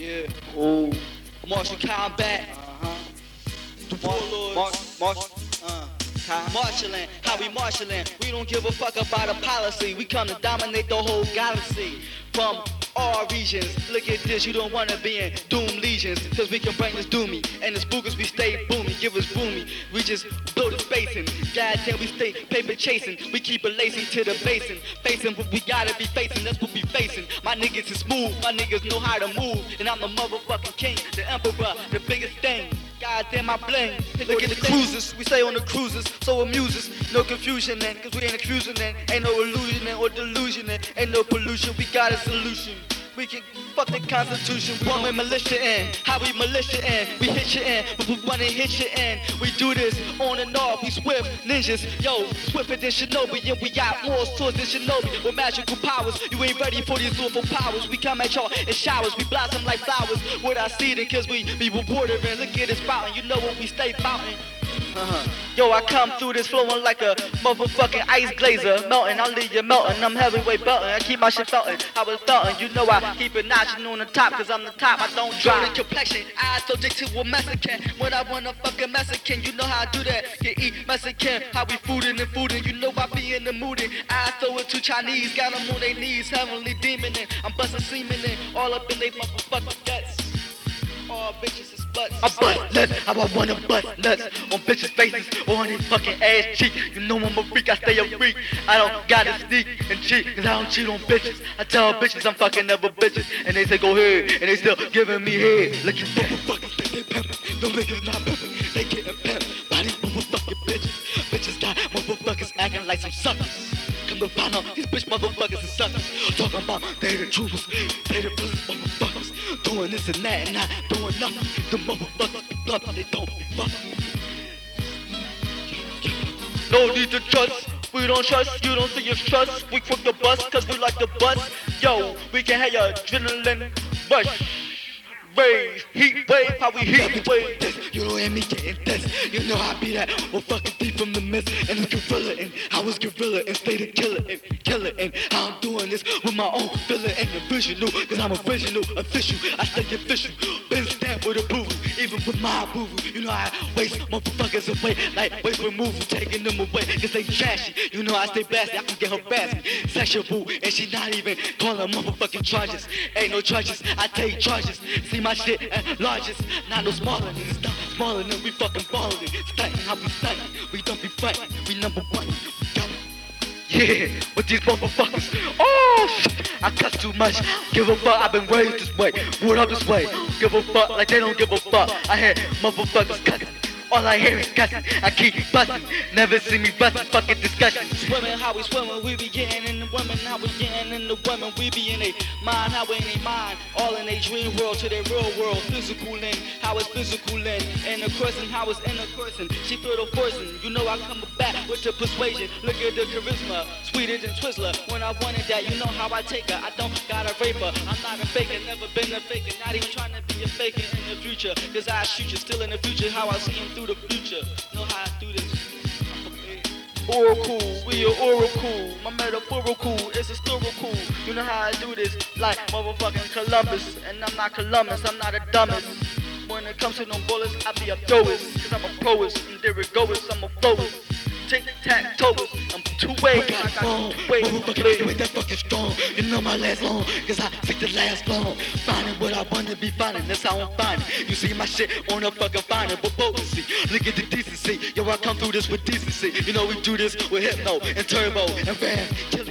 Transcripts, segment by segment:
Yeah. Ooh. Martial combat. Uh-huh. The warlords. March, march, uh, time. Marshalling, how we marshalling. We don't give a fuck about a policy. We come to dominate the whole galaxy. From all regions. Look at this, you don't wanna be in doom legions. Cause we can bring this doomy. And the spookers we stay boomy, give us boomy. We just blow the spacing. Goddamn, we stay paper chasing. We keep it lacing to the basin. Facing what we gotta be facing, that's what we facing. My niggas is smooth, my niggas know how to move. And I'm the motherfucking king, the emperor, the biggest thing. Goddamn, I bling. Look at the cruisers, we stay on the cruisers, so amuses. No confusion then, cause we ain't accusing then. Ain't no illusion then or delusion then. Ain't no pollution, we got a solution. We can fuck the constitution, woman militia in. How we militia in, we hit you in, but we wanna hit you in. We do this on and off, we swift ninjas. Yo, swifter than Shinobi, and we got more swords than Shinobi with magical powers. You ain't ready for these awful powers. We come at y'all in showers, we blossom like flowers. With our seeding, cause we be rewarded. And look at this fountain, you know what we stay fountain. Uh-huh. Yo, I come through this flowing like a motherfucking ice glazer. Melting, I'll leave you melting. I'm heavyweight belting. I keep my shit felting. I was felting. You know I keep it notching on the top, cause I'm the top. I don't drop. the complexion. I subject to a Mexican. When I want a fucking Mexican, you know how I do that. You eat Mexican. How we foodin' and foodin'. You know I be in the mood. I throw it to Chinese. Got them on their knees. Heavenly demon. in. I'm busting semen in. All up in they motherfucking guts. All bitches I bust nuts, how I wanna bust nuts on bitches' faces on their fucking ass cheek. You know I'm a freak, I stay a freak. I don't gotta sneak and cheat, cause I don't cheat on bitches. I tell bitches I'm fucking other bitches, and they say go ahead, and they still giving me head. Look at that. Motherfuckers think they pimpin', no niggas not pimpin', they getting pimped motherfuckers and suckers. Talking about they the troopers, they the pussy motherfuckers. Doing this and that and not doing nothing. The motherfuckers bluff, they don't be. No need to trust. We don't trust, you don't see us trust. We quick the bus, cause we like the bus. Yo, we can have your adrenaline rush. Raise, heat wave, how we heat wave. This, you don't hear me getting this. You know I be that well fucking deep from the mist and the gorilla and I was gorilla and stay the killer and killer and how I'm doing this with my own feeling and the visual cause I'm original, official. I stay official, been stamped with approval, even with my approval. You know I waste motherfuckers away like waste removal, taking them away cause they trashy. You know I stay blasted, I can get her basket. Sexual and she not even calling motherfucking charges. Ain't no charges, I take charges. See my shit at largest, not no smaller niggas, not smaller than we fucking ballin'. Stuntin' how we stuntin', we don't be fightin', we number one. Yeah, with these motherfuckers. Oh, shit, I cuss too much. Give a fuck, I've been raised this way. Word up this way. Give a fuck like they don't give a fuck. I hear motherfuckers cussing. All I hear is cussing. I keep busting. Never see me busting. Fucking discussion. Swimming, how we swimming, we be getting in the women, how we getting in the women, we be in a mind, how we in a mind, all in a dream world to their real world, physical in, how it's physical in, and the person, how it's in a person, she feel the poison, you know I come back with the persuasion, look at the charisma, sweeter than Twizzler, when I wanted that, you know how I take her, I don't got a rape her, I'm not a faker, never been a faker, not even trying to be a faker in the future, cause I shoot you, still in the future, how I see him through the future, know how I do this. Oracle, we are oracle. My metaphorical is historical. You know how I do this, like motherfucking Columbus. And I'm not Columbus, I'm not a dumbest. When it comes to no bullets, I be a throwist. Cause I'm a proist, and there it goes, I'm a flowist. Tic tac toes, I'm two ways. Wrong, you ain't that fucking strong. You know my last long, cause I take the last long. Finding what I wanna be finding, that's how I'm finding. You see my shit on a fucking finding with potency. Look at the decency, yo, I come through this with decency. You know we do this with hypno and turbo and ram, killing.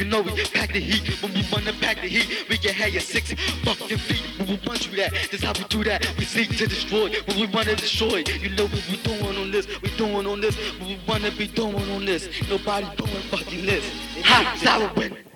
You know we pack the heat when we wanna pack the heat. We can have your six fucking feet when we want you that. That's how we do that. We seek to destroy when we wanna destroy. You know what we doing on this, we doing on this, what we wanna be doing on this. Nobody doing fucking this. Hot sour wind.